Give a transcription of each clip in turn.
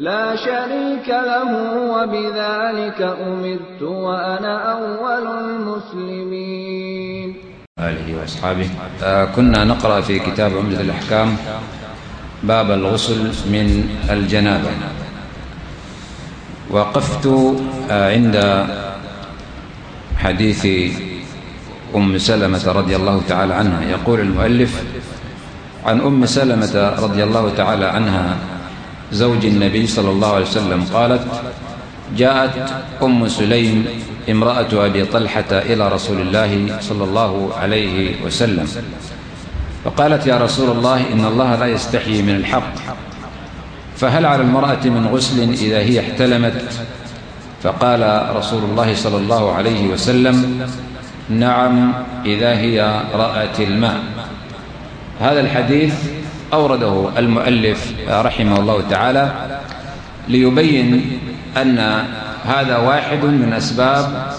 لَا شَرِيكَ لَهُ ۖ وَبِذَٰلِكَ أُمِرْتُ وَأَنَا أَوَّلُ الْمُسْلِمِينَ. آله وأصحابه. آه كنا نقرأ في كتاب عمدة الأحكام باب الغسل من الجنابة. وقفت آه عند حديث أم سلمة رضي الله تعالى عنها. يقول المؤلف عن أم سلمة رضي الله تعالى عنها زوج النبي صلى الله عليه وسلم قالت جاءت أم سليم امرأة أبي طلحة إلى رسول الله صلى الله عليه وسلم. فقالت يا رسول الله إن الله لا يستحيي من الحق فهل على المرأة من غسل إذا هي احتلمت؟ فقال رسول الله صلى الله عليه وسلم نعم إذا هي رأت الماء. هذا الحديث أورده المؤلف رحمه الله تعالى ليبين أن هذا واحد من أسباب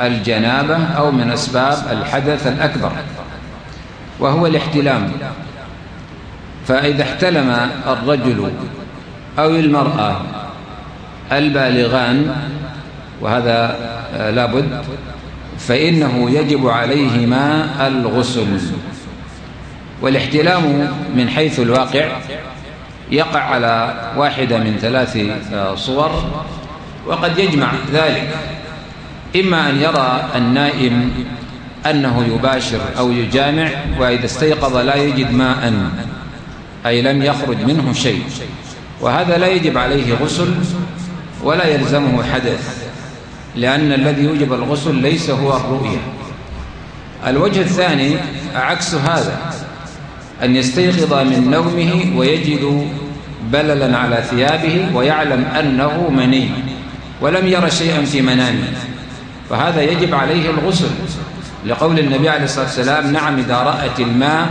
الجنابة أو من أسباب الحدث الأكبر وهو الاحتلام. فإذا احتلم الرجل أو المرأة البالغان وهذا لابد فإنه يجب عليهما الغسل. والاحتلام من حيث الواقع يقع على واحدة من ثلاث صور وقد يجمع ذلك. إما أن يرى النائم أنه يباشر أو يجامع وإذا استيقظ لا يجد ماء أي لم يخرج منه شيء. وهذا لا يجب عليه غسل ولا يلزمه حدث لأن الذي يوجب الغسل ليس هو الرؤية. الوجه الثاني عكس هذا. أن يستيقظ من نومه ويجد بللا على ثيابه ويعلم أنه مني ولم ير شيئا في منامه فهذا يجب عليه الغسل. لقول النبي عليه الصلاة والسلام نعم إذا رأت الماء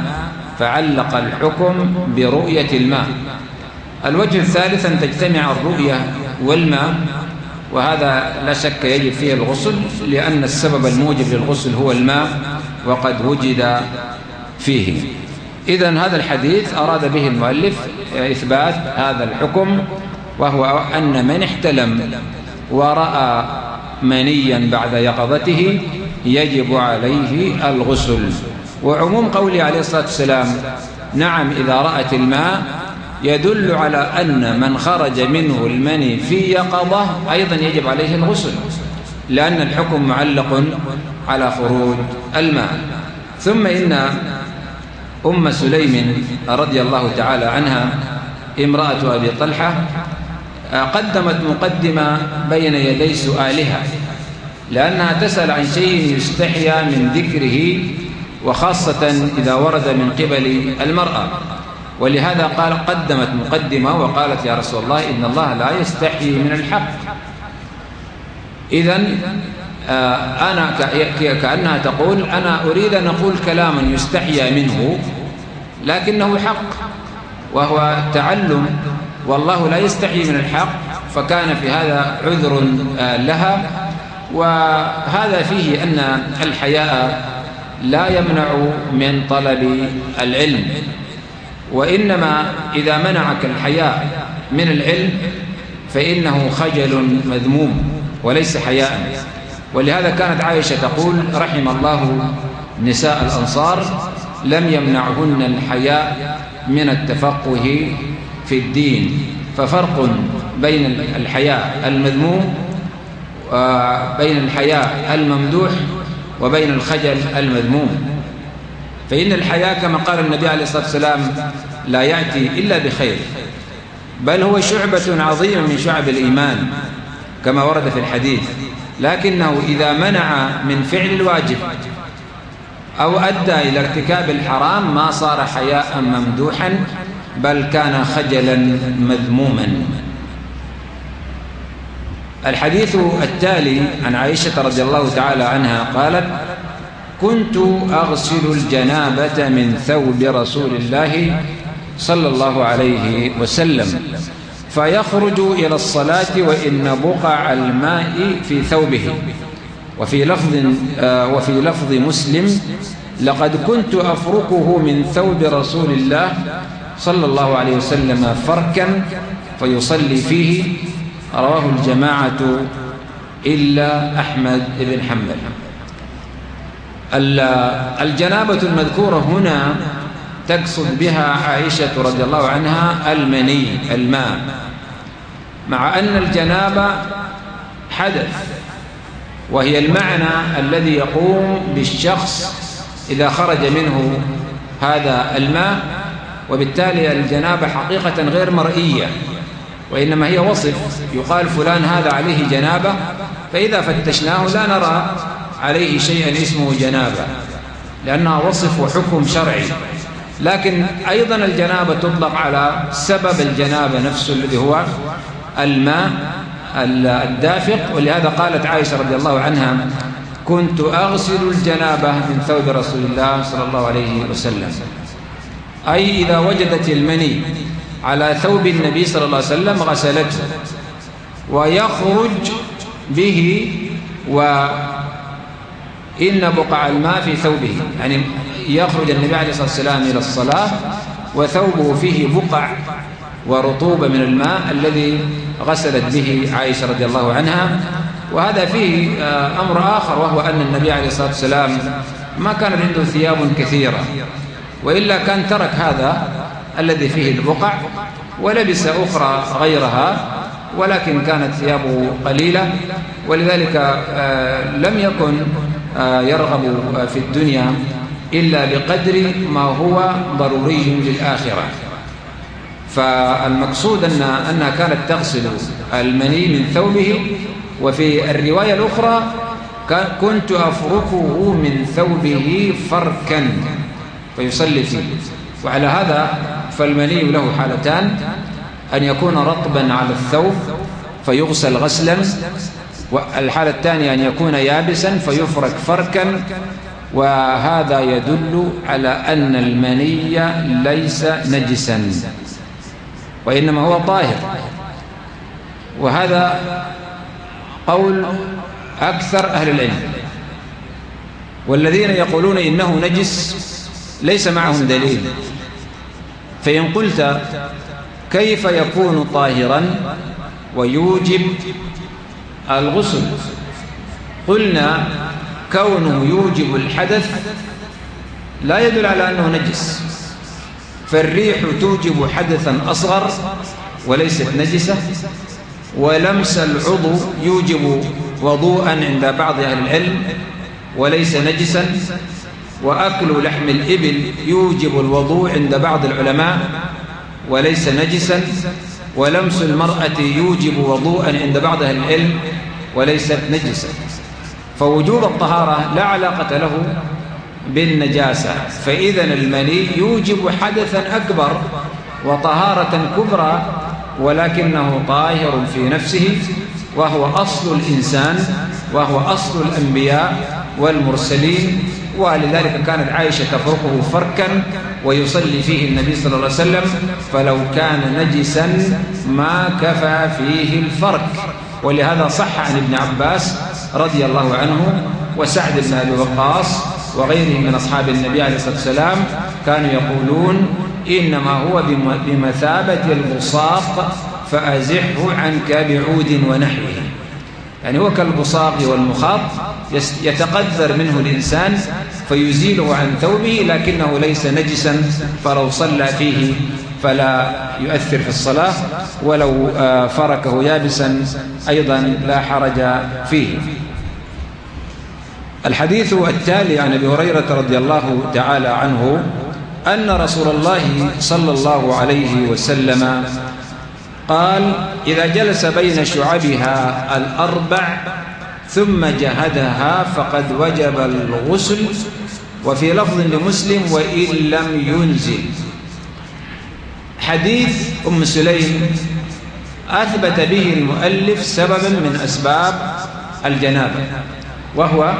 فعلق الحكم برؤية الماء. الوجه الثالث أن تجتمع الرؤية والماء. وهذا لا شك يجب فيه الغسل لأن السبب الموجب للغسل هو الماء وقد وجد فيه. إذا هذا الحديث أراد به المؤلف إثبات هذا الحكم وهو أن من احتلم ورأى منيا بعد يقظته يجب عليه الغسل. وعموم قوله عليه الصلاة والسلام نعم إذا رأت الماء يدل على أن من خرج منه المني في يقظة أيضا يجب عليه الغسل لأن الحكم معلق على خروج الماء. ثم إن أم سليم رضي الله تعالى عنها امرأة أبي طلحة قدمت مقدمة بين يدي سؤالها لأنها تسأل عن شيء يستحيا من ذكره وخاصة إذا ورد من قبل المرأة. ولهذا قال قدمت مقدمة وقالت يا رسول الله إن الله لا يستحيي من الحق. إذا أنا كأنها تقول أنا أريد أن أقول كلاما يستحيا منه لكنه حق وهو تعلم والله لا يستحيي من الحق فكان في هذا عذر لها وهذا فيه أن الحياء لا يمنع من طلب العلم وإنما إذا منعك الحياء من العلم فإنه خجل مذموم وليس حياء. ولهذا كانت عائشة تقول رحم الله نساء الأنصار لم يمنعهن الحياء من التفقه في الدين. ففرق بين الحياء المذموم وبين الحياء الممدوح وبين الخجل المذموم. فإن الحياء كما قال النبي عليه الصلاة والسلام لا يأتي إلا بخير بل هو شعبة عظيمة من شعب الإيمان كما ورد في الحديث. لكنه إذا منع من فعل الواجب أو أدى إلى ارتكاب الحرام ما صار حياء ممدوحا بل كان خجلا مذموما. الحديث التالي عن عائشة رضي الله تعالى عنها قالت كنت أغسل الجنابة من ثوب رسول الله صلى الله عليه وسلم. فيخرج إلى الصلاة وإن بقع الماء في ثوبه. وفي لفظ آه، وفي لفظ مسلم لقد كنت أفركه من ثوب رسول الله صلى الله عليه وسلم فركا فيصلي فيه. رواه الجماعة إلا أحمد بن حنبل. الجنابة المذكورة هنا تقصد بها عائشة رضي الله عنها المني الماء. مع أن الجنابة حدث وهي المعنى الذي يقوم بالشخص إذا خرج منه هذا الماء وبالتالي الجنابة حقيقة غير مرئية وإنما هي وصف يقال فلان هذا عليه جنابة فإذا فتشناه لا نرى عليه شيئا اسمه جنابة لأنها وصف وحكم شرعي. لكن أيضا الجنابة تطلق على سبب الجنابة نفسه الذي هو الماء الدافق ولهذا قالت عائشة رضي الله عنها كنت أغسل الجنابة من ثوب رسول الله صلى الله عليه وسلم. أي إذا وجدت المني على ثوب النبي صلى الله عليه وسلم غسلته ويخرج به وإن بقع الماء في ثوبه. يعني يخرج النبي عليه الصلاة والسلام إلى الصلاة وثوبه فيه بقع ورطوبة من الماء الذي غسلت به عائشة رضي الله عنها. وهذا فيه آه، أمر آخر وهو أن النبي عليه الصلاة والسلام ما كان عنده ثياب كثيرة وإلا كان ترك هذا الذي فيه البقع ولبس أخرى غيرها ولكن كانت ثيابه قليلة. ولذلك آه، لم يكن آه، يرغب في الدنيا إلا بقدر ما هو ضروري للآخرة. فالمقصود أن أنها كانت تغسل المني من ثوبه وفي الرواية الأخرى كنت أفركه من ثوبه فركا فيصلي فيه. وعلى هذا فالمني له حالتان أن يكون رطبا على الثوب فيغسل غسلا والحالة الثانية أن يكون يابسا فيفرك فركا وهذا يدل على أن المني ليس نجسا وإنما هو طاهر. وهذا قول أكثر أهل العلم. والذين يقولون إنه نجس ليس معهم دليل. فإن قلت كيف يكون طاهرا ويوجب الغسل؟ قلنا كونه يوجب الحدث لا يدل على أنه نجس. فالريح توجب حدثا أصغر وليست نجسة ولمس العضو يوجب وضوءا عند بعض أهل العلم وليس نجسا وأكل لحم الإبل يوجب الوضوء عند بعض العلماء وليس نجسا ولمس المرأة يوجب وضوءا عند بعض أهل العلم وليست نجسا. فوجوب الطهارة لا علاقة له بالنجاسة. فإذا المني يوجب حدثا أكبر وطهارة كبرى ولكنه طاهر في نفسه وهو أصل الإنسان وهو أصل الأنبياء والمرسلين. ولذلك كانت عائشة تفرقه فركا ويصلي فيه النبي صلى الله عليه وسلم فلو كان نجسا ما كفى فيه الفرك. ولهذا صح عن ابن عباس رضي الله عنه وسعد بن أبي وقاص وغيرهم من أصحاب النبي عليه الصلاة والسلام كانوا يقولون إنما هو بمثابة البصاق فأزحه عنك بعود ونحوه. يعني هو كالبصاق والمخاط يتقذر منه الإنسان فيزيله عن ثوبه لكنه ليس نجسا فلو صلى فيه فلا يؤثر في الصلاة ولو آه، فركه يابسا أيضا لا حرج فيه. الحديث التالي عن أبي هريرة رضي الله تعالى عنه أن رسول الله صلى الله عليه وسلم قال إذا جلس بين شعبها الأربع ثم جهدها فقد وجب الغسل وفي لفظ لمسلم وإن لم ينزل. حديث أم سليم. أثبت به المؤلف سببا من أسباب الجنابة وهو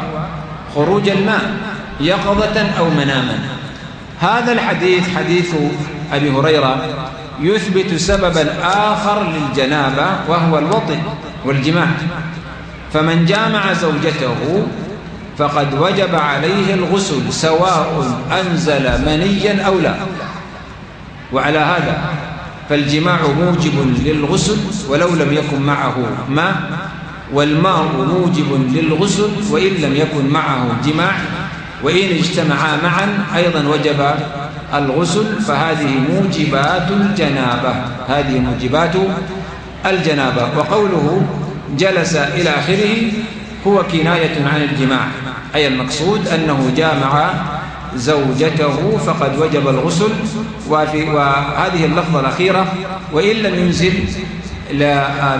خروج الماء يقظة أو مناما. هذا الحديث حديث أبي هريرة يثبت سببا آخر للجنابة وهو الوطن والجماع. فمن جامع زوجته فقد وجب عليه الغسل سواء أنزل منيا أو لا. وعلى هذا فالجماع موجب للغسل ولو لم يكن معه ماء والماء موجب للغسل وإن لم يكن معه جماع وإن اجتمعا معا أيضا وجب الغسل فهذه موجبات الجنابة هذه موجبات الجنابة. وقوله جلس إلى آخره هو كناية عن الجماع أي المقصود أنه جامع زوجته فقد وجب الغسل. وفي وهذه اللفظة الأخيرة وإن لم ينزل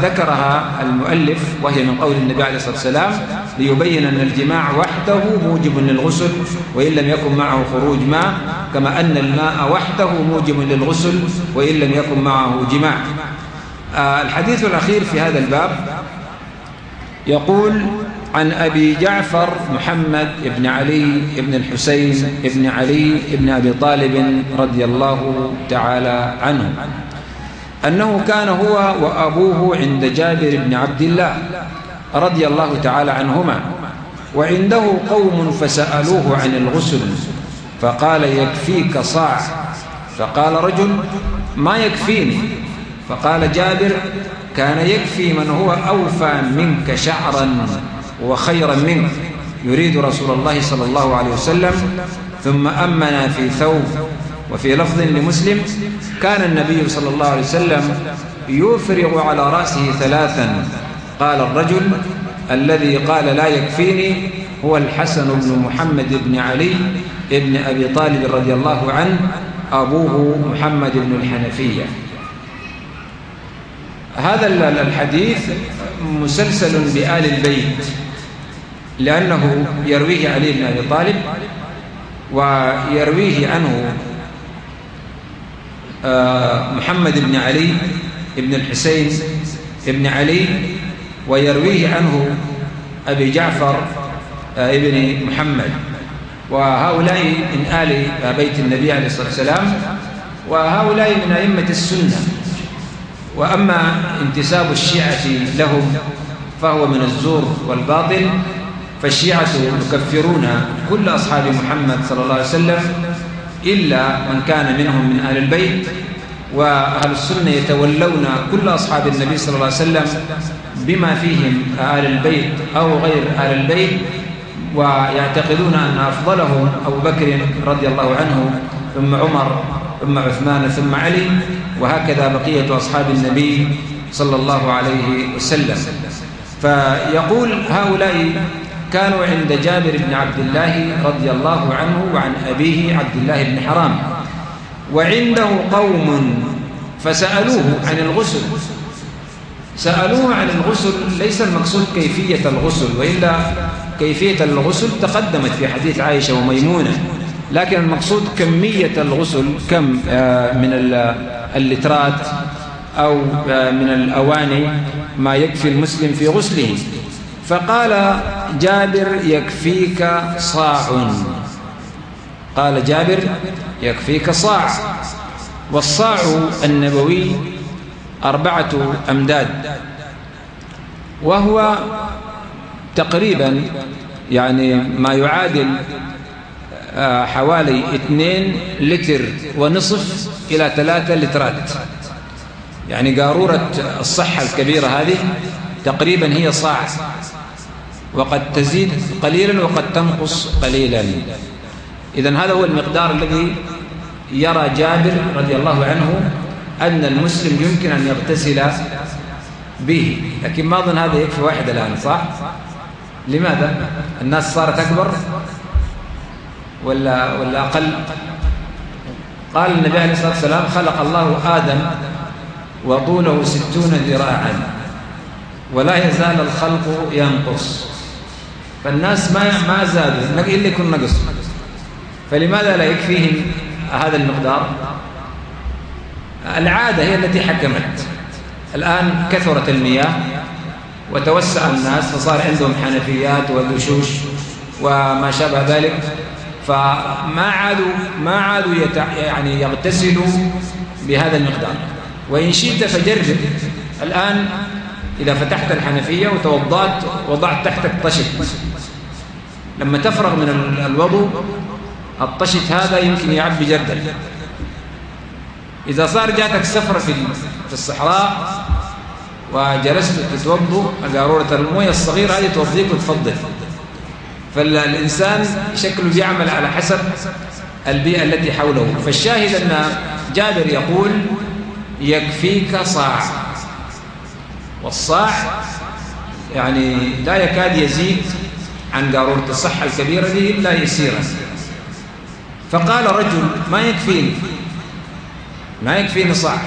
ذكرها المؤلف وهي من قول النبي عليه الصلاة والسلام ليبين أن الجماع وحده موجب للغسل وإن لم يكن معه خروج ماء كما أن الماء وحده موجب للغسل وإن لم يكن معه جماع. آه، الحديث الأخير في هذا الباب يقول عن أبي جعفر محمد بن علي بن الحسين بن علي بن أبي طالب رضي الله تعالى عنه. أنه كان هو وأبوه عند جابر بن عبد الله رضي الله تعالى عنهما. وعنده قوم فسألوه عن الغسل. فقال يكفيك صاع. فقال رجل ما يكفيني؟ فقال جابر كان يكفي من هو أوفى منك شعرا. وخيرا منك يريد رسول الله صلى الله عليه وسلم. ثم أمنا في ثوب وفي لفظ لمسلم كان النبي صلى الله عليه وسلم يفرغ على رأسه ثلاثا. قال الرجل الذي قال لا يكفيني هو الحسن بن محمد بن علي بن أبي طالب رضي الله عنه أبوه محمد بن الحنفية. هذا الحديث مسلسل بآل البيت. لأنه يرويه علي بن أبي طالب ويرويه عنه آه، محمد بن علي بن الحسين بن علي ويرويه عنه أبي جعفر آه، ابن محمد. وهؤلاء من آل بيت النبي عليه الصلاة والسلام وهؤلاء من أئمة السنة. وأما انتساب الشيعة لهم فهو من الزور والباطل فالشيعة يكفرون كل أصحاب محمد صلى الله عليه وسلم إلا من كان منهم من أهل البيت وأهل السنة يتولون كل أصحاب النبي صلى الله عليه وسلم بما فيهم أهل البيت أو غير أهل البيت ويعتقدون أن أفضلهم أبو بكر رضي الله عنه ثم عمر ثم عثمان ثم علي وهكذا بقية أصحاب النبي صلى الله عليه وسلم. فيقول هؤلاء كانوا عند جابر بن عبد الله رضي الله عنه وعن أبيه عبد الله بن حرام. وعنده قوم فسألوه عن الغسل. سألوه عن الغسل ليس المقصود كيفية الغسل وإلا كيفية الغسل تقدمت في حديث عائشة وميمونة. لكن المقصود كمية الغسل كم آه، من اللترات أو آه، من الأواني ما يكفي المسلم في غسله. فقال جابر يكفيك صاع. قال جابر يكفيك صاع. والصاع النبوي أربعة أمداد. وهو تقريبا يعني ما يعادل آه، حوالي اثنين لتر ونصف إلى ثلاثة لترات. يعني قارورة الصحة الكبيرة هذه تقريبا هي صاع. وقد تزيد قليلا وقد تنقص قليلا إذا هذا هو المقدار الذي يرى جابر رضي الله عنه أن المسلم يمكن أن يغتسل به لكن ما أظن هذا يكفي واحد الآن صح؟ لماذا؟ الناس صارت أكبر ولا, ولا أقل قال النبي عليه الصلاة والسلام خلق الله آدم وطوله ستون ذراعا ولا يزال الخلق ينقص فالناس ما ما زادوا. إلا يكون نقص. فلماذا لا يكفيهم هذا المقدار؟ العادة هي التي حكمت. الآن كثرت المياه وتوسع الناس فصار عندهم حنفيات ودشوش وما شابه ذلك. فما عادوا ما عادوا يعني يغتسلوا بهذا المقدار. وإن شئت فجرب. الآن إذا فتحت الحنفية وتوضأت وضعت تحتك طشت. لما تفرغ من الوضوء الطشت هذا يمكن يعبي جردا إذا صار جاتك سفرة في الصحراء وجلست تتوضأ قارورة الموية الصغيرة هذه توضيك وتفضل. فالإنسان شكله بيعمل على حسب البيئة التي حوله. فالشاهد أن جابر يقول يكفيك صاع. والصاع يعني لا يكاد يزيد عن قارورة الصحة الكبيرة دي إلا يسيرا. فقال رجل ما يكفيني؟ ما يكفيني صاع.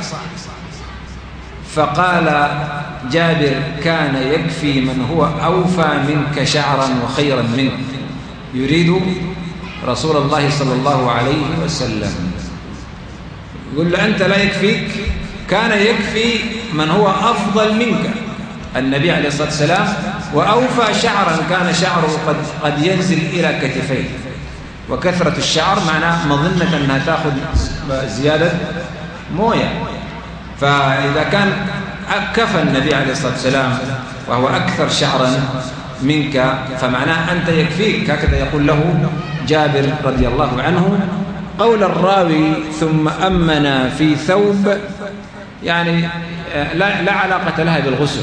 فقال جابر كان يكفي من هو أوفى منك شعرا وخيرا منك يريد رسول الله صلى الله عليه وسلم. يقول له أنت لا يكفيك؟ كان يكفي من هو أفضل منك. النبي عليه الصلاة والسلام وأوفى شعرا كان شعره قد, قد ينزل إلى كتفيه. وكثرة الشعر معناه مظنة أنها تأخذ زيادة موية. فإذا كان كفى النبي عليه الصلاة والسلام وهو أكثر شعرا منك فمعناه أنت يكفيك. هكذا يقول له جابر رضي الله عنه قول الراوي ثم أمنا في ثوب يعني آه، لا, لا علاقة لها بالغسل.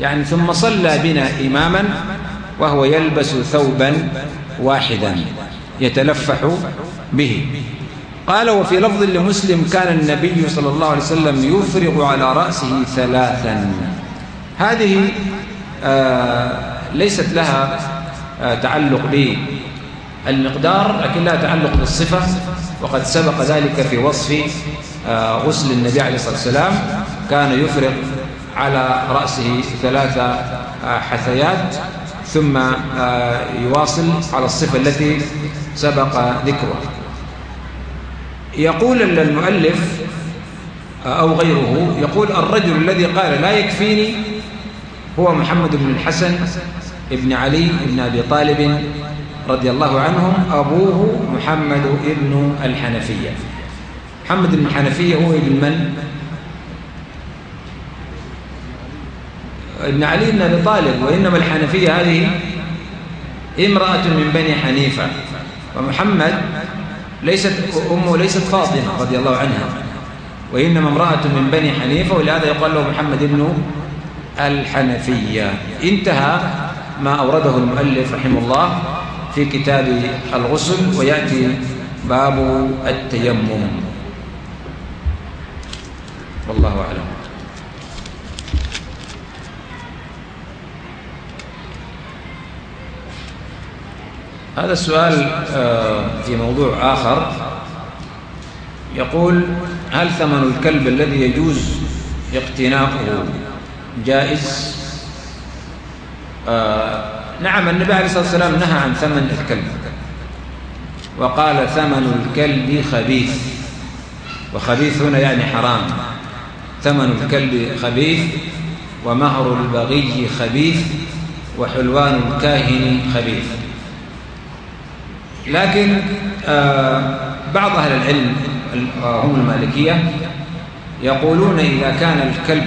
يعني ثم صلى بنا إماما وهو يلبس ثوبا واحدا يتلفح به. قال وفي لفظ لمسلم كان النبي صلى الله عليه وسلم يفرغ على رأسه ثلاثا. هذه آه ليست لها آه تعلق بالمقدار لكن لها تعلق بالصفة وقد سبق ذلك في وصف غسل النبي عليه الصلاة والسلام كان يفرغ على رأسه ثلاث آه، حثيات ثم آه، يواصل على الصفة التي سبق ذكرها. يقول المؤلف أو غيره يقول الرجل الذي قال لا يكفيني هو محمد بن الحسن ابن علي بن أبي طالب رضي الله عنهم أبوه محمد ابن الحنفية. محمد بن الحنفية هو ابن من؟ ابن علي بن أبي طالب وإنما الحنفية هذه امرأة من بني حنيفة. ومحمد ليست أمه ليست فاطمة رضي الله عنها وإنما امرأة من بني حنيفة ولهذا يقال له محمد بن الحنفية. انتهى ما أورده المؤلف رحمه الله في كتاب الغسل ويأتي باب التيمم. والله أعلم. هذا السؤال آه، في موضوع آخر. يقول هل ثمن الكلب الذي يجوز اقتناؤه جائز؟ آه نعم النبي عليه الصلاة والسلام نهى عن ثمن الكلب وقال ثمن الكلب خبيث. وخبيث هنا يعني حرام. ثمن الكلب خبيث ومهر البغي خبيث وحلوان الكاهن خبيث لكن آه، بعض أهل العلم هم المالكية يقولون إذا كان الكلب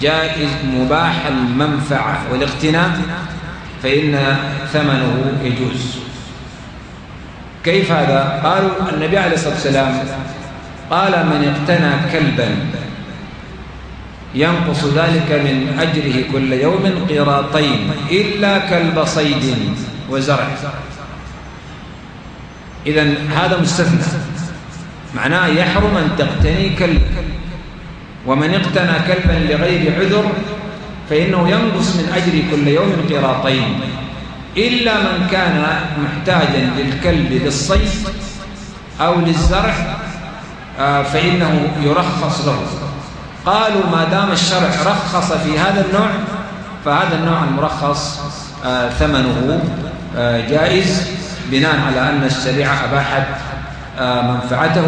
جائز مباح المنفعة والاقتناء فإن ثمنه يجوز كيف هذا؟ قالوا النبي عليه الصلاة والسلام قال من اقتنى كلبا ينقص ذلك من أجره كل يوم قراطين إلا كلب صيد وزرع. إذا هذا مستثنى. معناه يحرم أن تقتني كلب. ومن اقتنى كلبا لغير عذر فإنه ينقص من أجر كل يوم قراطين. إلا من كان محتاجا للكلب للصيد أو للزرع آه، فإنه يرخص له. قالوا ما دام الشرع رخص في هذا النوع فهذا النوع المرخص آه، ثمنه آه، جائز بناء على أن الشريعة أباحت منفعته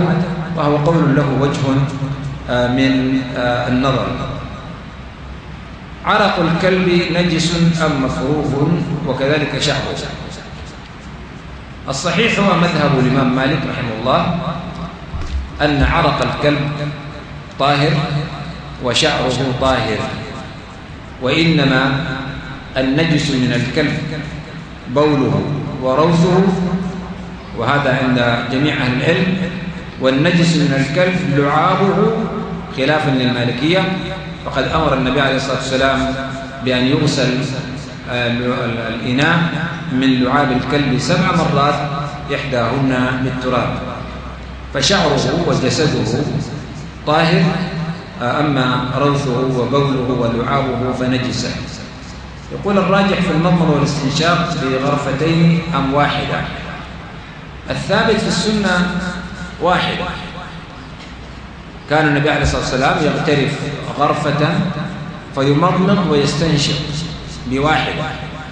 وهو قول له وجه من النظر. عرق الكلب نجس أم مكروه وكذلك شعره. الصحيح هو مذهب الإمام مالك رحمه الله أن عرق الكلب طاهر وشعره طاهر. وإنما النجس من الكلب بوله وروثه وهذا عند جميع أهل العلم والنجس من الكلب لعابه خلافا للمالكية. فقد أمر النبي عليه الصلاة والسلام بأن يغسل آه، الإناء من لعاب الكلب سبع مرات إحداهن بالتراب. فشعره وجسده طاهر أما روثه وبوله ولعابه فنجسه. يقول الراجح في المضمض والاستنشاق بغرفتين أم واحدة. الثابت في السنة واحد. كان النبي عليه الصلاة والسلام يغترف غرفة فيمضمض ويستنشق بواحد.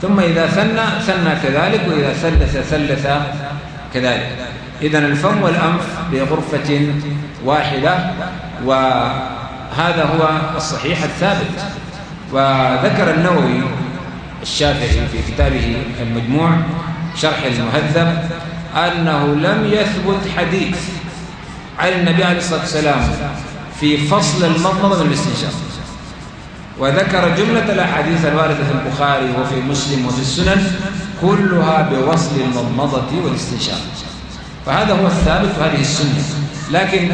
ثم إذا ثنى ثنى كذلك وإذا ثلث ثلث كذلك. إذا الفم والأنف بغرفة واحدة وهذا هو الصحيح الثابت. وذكر النووي الشافعي في كتابه المجموع شرح المهذب أنه لم يثبت حديث عن النبي عليه الصلاة والسلام في فصل المضمضة والاستنشاق وذكر جملة الأحاديث الواردة في البخاري وفي مسلم وفي السنن كلها بوصل المضمضة والاستنشاق. فهذا هو الثابت وهذه السنة. لكن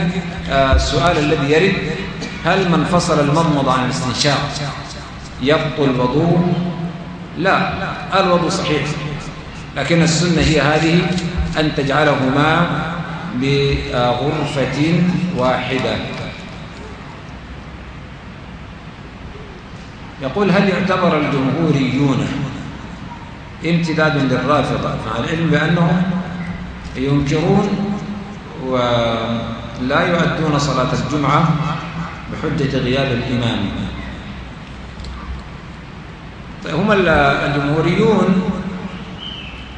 آه، السؤال الذي يرد هل من فصل المضمضة عن الاستنشاق يبطل وضوء لا الوضوء صحيح لكن السنة هي هذه أن تجعلهما بغرفة واحدة. يقول هل يعتبر الجمهوريون امتداد للرافضة مع العلم بأنهم ينكرون ولا يؤدون صلاة الجمعة بحجة غياب الإمام. طيب هم الجمهوريون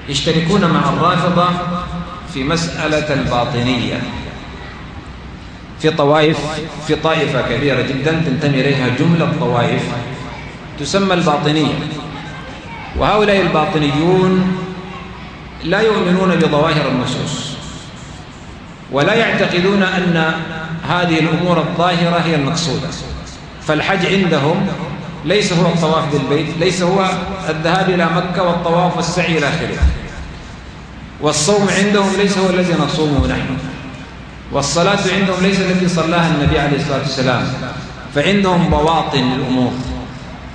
يشتركون مع الرافضة في مسألة الباطنية. في طوائف في طائفة كبيرة جدا تنتمي إليها جملة طوائف تسمى الباطنية. وهؤلاء الباطنيون لا يؤمنون بظواهر النصوص ولا يعتقدون أن هذه الأمور الظاهرة هي المقصودة. فالحج عندهم ليس هو الطواف بالبيت ليس هو الذهاب إلى مكة والطواف والسعي إلى آخره. والصوم عندهم ليس هو الذي نصومه نحن. والصلاة عندهم ليس التي صلاها النبي عليه الصلاة والسلام. فعندهم بواطن الأمور.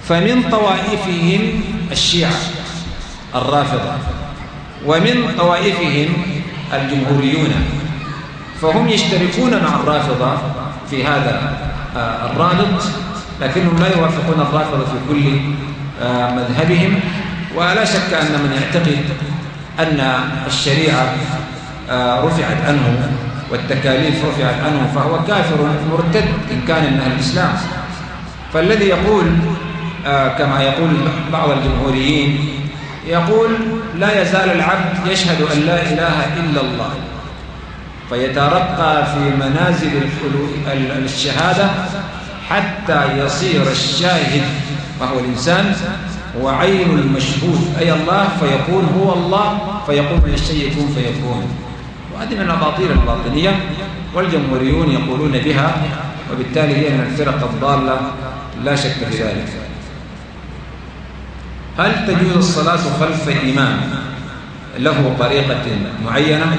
فمن طوائفهم الشيعة الرافضة. ومن طوائفهم الجمهوريون. فهم يشتركون مع الرافضة في هذا آه، الرابط لكنهم لا يوافقون الرافضة في كل آه، مذهبهم. ولا شك أن من يعتقد أن الشريعة آه، رفعت عنه والتكاليف رفعت عنه فهو كافر مرتد إن كان من أهل الإسلام. فالذي يقول كما يقول بعض الجمهوريين يقول لا يزال العبد يشهد أن لا إله إلا الله. فيترقى في منازل الشهادة حتى يصير الشاهد وهو الإنسان هو عين المشهود. أي الله؟ فيقول هو الله فيقول من الشيء يكون فيكون. وهذه من الأباطيل الباطنية والجمهوريون يقولون بها وبالتالي هي من الفرق الضالة لا شك في ذلك. هل تجوز الصلاة خلف إمام له طريقة معينة؟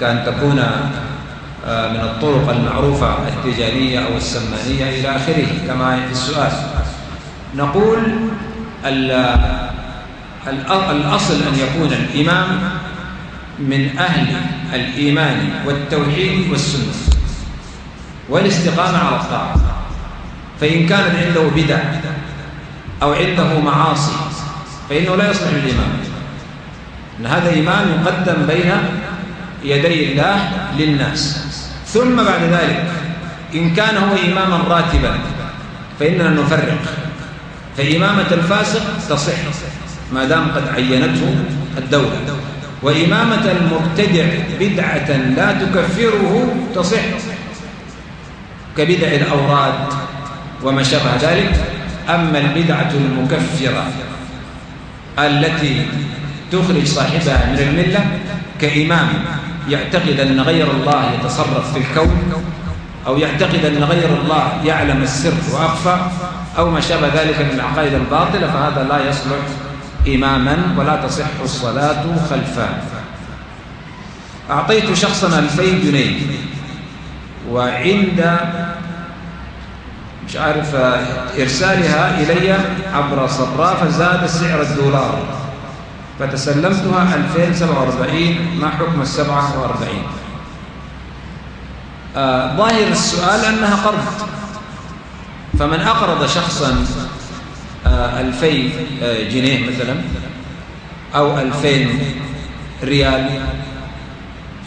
كأن تكون آه، من الطرق المعروفة التجارية أو السمانية إلى آخره كما في السؤال. نقول الأصل أن يكون الإمام من أهل الإيمان والتوحيد والسنة والاستقامة على الطاعة. فإن كانت عنده بدع أو عنده معاصي فإنه لا يصلح الإمام أن هذا إمام يقدم بين يدي الله للناس. ثم بعد ذلك إن كان هو إماما راتبا فإننا نفرق. فإمامة الفاسق تصح ما دام قد عينته الدولة. وإمامة المبتدع بدعة لا تكفره تصح. كبدع الأوراد وما شابه ذلك أما البدعة المكفرة التي تخرج صاحبها من الملة كإمام يعتقد أن غير الله يتصرف في الكون أو يعتقد أن غير الله يعلم السر وأخفى أو ما شابه ذلك من العقائد الباطلة فهذا لا يصلح إماما ولا تصح الصلاة خلفه. أعطيت شخصا ألفي جنيه وعند مش عارف إرسالها إلي عبر صراف فزاد سعر الدولار. فتسلمتها 2047 ما حكم السبعة وأربعين. آه ظاهر السؤال أنها قرض. فمن أقرض شخصا آه ألفي آه جنيه مثلا أو ألفين ريال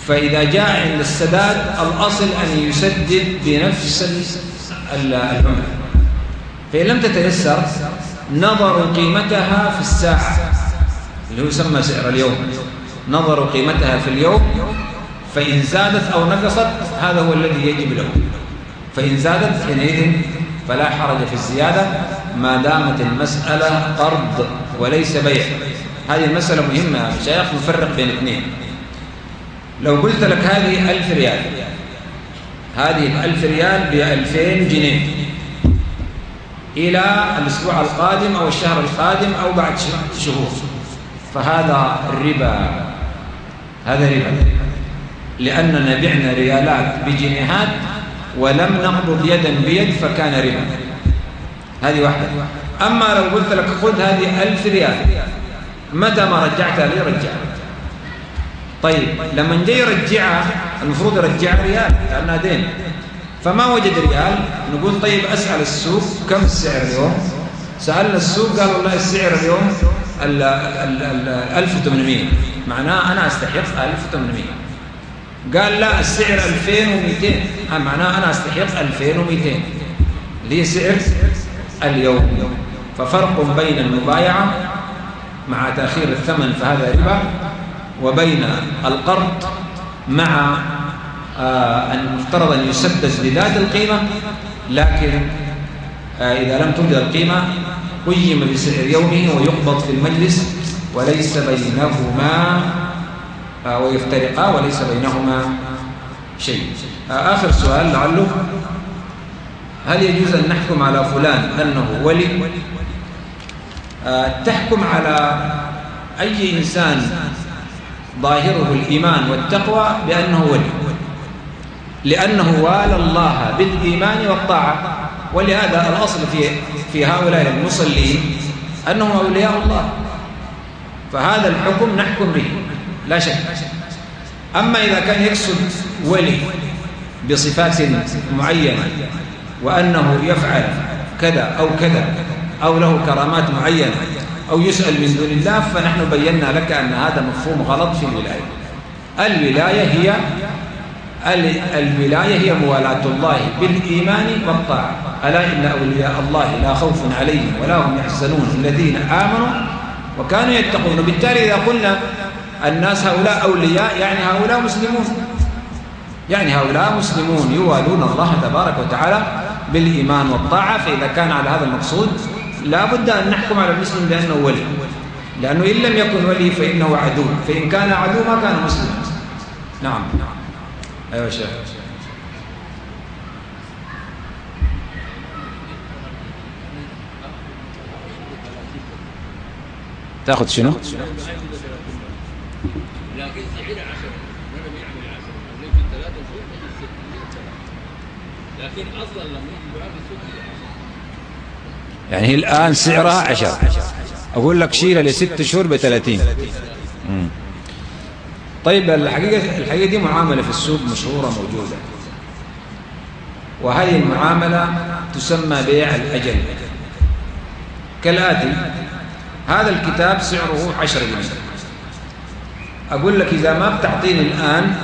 فإذا جاء عند السداد الأصل أن يسدد بنفس العملة. فإن لم تتيسر نظروا قيمتها في الساعة. اللي يسمى سعر اليوم. نظروا قيمتها في اليوم فإن زادت أو نقصت هذا هو الذي يجب له فإن زادت حينئذ فلا حرج في الزيادة ما دامت المسألة قرض وليس بيع. هذه المسألة مهمة شيخ نفرق بين اثنين. لو قلت لك هذه ألف ريال هذه الألف ريال بألفين جنيه إلى الأسبوع القادم أو الشهر القادم أو بعد شهور. فهذا الربا هذا ربا. لأننا بعنا ريالات بجنيهات ولم نقبض يدا بيد فكان ربا. هذه واحدة. أما لو قلت لك خذ هذه ألف ريال متى ما رجعتها لي رجعها. طيب لما جاي يرجعها المفروض يرجعها ريال لأنها دين. فما وجد ريال نقول طيب أسأل السوق كم السعر اليوم؟ سألنا السوق قالوا والله السعر اليوم ال 1800 معناه أنا أستحق 1800 قال لا السعر 2200 معناه أنا أستحق 2200 اللي هي سعر؟ اليوم. ففرق بين المبايعة مع تأخير الثمن فهذا ربا وبين القرض مع آه المفترض أن يسدد لذات القيمة. لكن آه إذا لم توجد القيمة قيم بسعر يومه ويقبض في المجلس وليس بينهما آه ويفترقا وليس بينهما شيء. آه آخر سؤال لعله هل يجوز أن نحكم على فلان أنه ولي؟ آه تحكم على أي إنسان ظاهره الإيمان والتقوى بأنه ولي؟ لأنه والى الله بالإيمان والطاعة. ولهذا الأصل في في هؤلاء المصلين أنهم أولياء الله. فهذا الحكم نحكم به. لا شك. أما إذا كان يقصد ولي بصفات معينة وأنه يفعل كذا أو كذا أو له كرامات معينة أو يسأل من دون الله فنحن بينا لك أن هذا مفهوم غلط في الولاية. الولاية هي الولاية هي موالاة الله بالإيمان والطاعة. ألا إن أولياء الله لا خوف عليهم ولا هم يحزنون الذين آمنوا وكانوا يتقون. وبالتالي إذا قلنا الناس هؤلاء أولياء يعني هؤلاء مسلمون. يعني هؤلاء مسلمون يوالون الله تبارك وتعالى بالإيمان والطاعة فإذا كان على هذا المقصود لا بد أن نحكم على المسلم بأنه ولي. لأنه إن لم يكن ولي فإنه عدو. فإن كان عدو ما كان مسلما. نعم. أيوة شيخ تاخذ شنو؟ لكن سعر عشرة لم يعمل عشرة نجي ثلاثة شهور نجي ستة لكن أصلا لما يجي بعد يعني هي الآن سعرها عشرة. أقول لك شيلها لست شهور بثلاثين. طيب الحقيقة, الحقيقة دي معاملة في السوق مشهورة موجودة. وهذه المعاملة تسمى بيع الأجل. كالآتي هذا الكتاب سعره عشر جنيه. أقول لك إذا ما بتعطيني الآن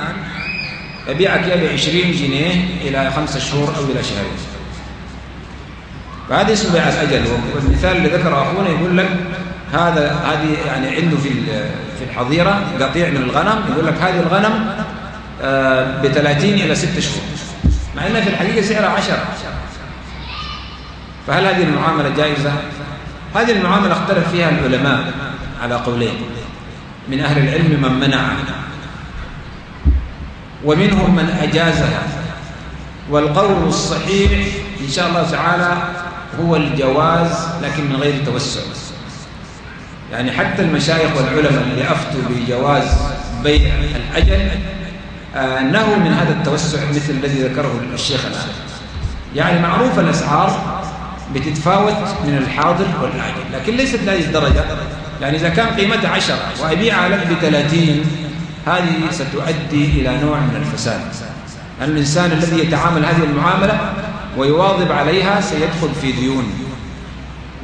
أبيعك يا بعشرين جنيه إلى خمسة شهور أو إلى شهرين. فهذا اسمه بيع الأجل. والمثال اللي ذكره أخونا يقول لك هذا هذه يعني عنده في في الحظيرة قطيع من الغنم. يقول لك هذه الغنم آه، ب 30 إلى 6 شهور. مع أنها في الحقيقة سعرها 10 فهل هذه المعاملة جائزة؟ هذه المعاملة اختلف فيها العلماء على قولين. من أهل العلم من منعها ومنهم من أجازها والقول الصحيح إن شاء الله تعالى هو الجواز لكن من غير توسع. يعني حتى المشايخ والعلماء اللي أفتوا بجواز بيع الأجل آه، نهوا من هذا التوسع مثل الذي ذكره الشيخ الآن. يعني معروف الأسعار بتتفاوت من الحاضر والآجل لكن ليست لهذه الدرجة يعني إذا كان قيمتها عشرة وأبيعها لك بثلاثين هذه ستؤدي إلى نوع من الفساد. الإنسان الذي يتعامل هذه المعاملة ويواظب عليها سيدخل في ديون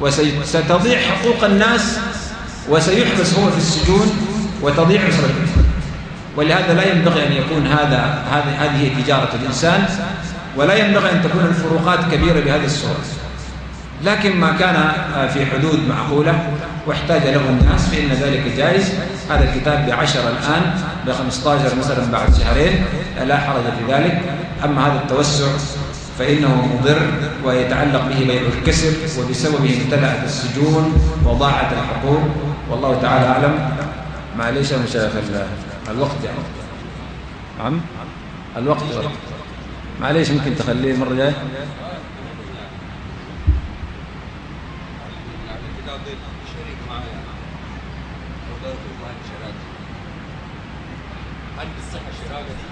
وستضيع حقوق الناس وسيحبس هو في السجون وتضيع أسرته. ولهذا لا ينبغي أن يكون هذا هذه تجارة الإنسان ولا ينبغي أن تكون الفروقات كبيرة بهذه الصورة. لكن ما كان في حدود معقولة واحتاج له الناس فإن ذلك جائز. هذا الكتاب بعشر الآن بخمسة مثلا بعد شهرين لا حرج في ذلك. أما هذا التوسع فإنه مضر ويتعلق به بيع الكسر وبسببه امتلأت السجون وضاعت الحقوق. والله تعالى أعلم. معليش يا مشايخ الوقت يعني نعم؟ الوقت معليش ممكن تخليه المرة الجاية هل بالصحة الشراكة. دي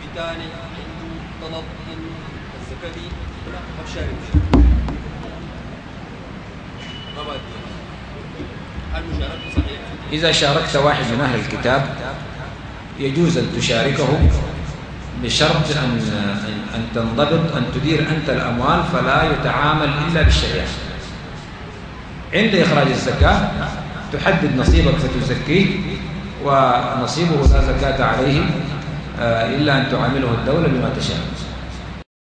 في ثاني عنده طلب إنه الزكاة دي لا ما بشارك. ما صحيحة؟ إذا شاركت واحد من أهل الكتاب يجوز أن تشاركه بشرط أن أن تنضبط أن تدير أنت الأموال فلا يتعامل إلا بالشريعة. عند إخراج الزكاة تحدد نصيبك فتزكيه ونصيبه لا زكاة عليه آه، إلا أن تعامله الدولة بما تشاء.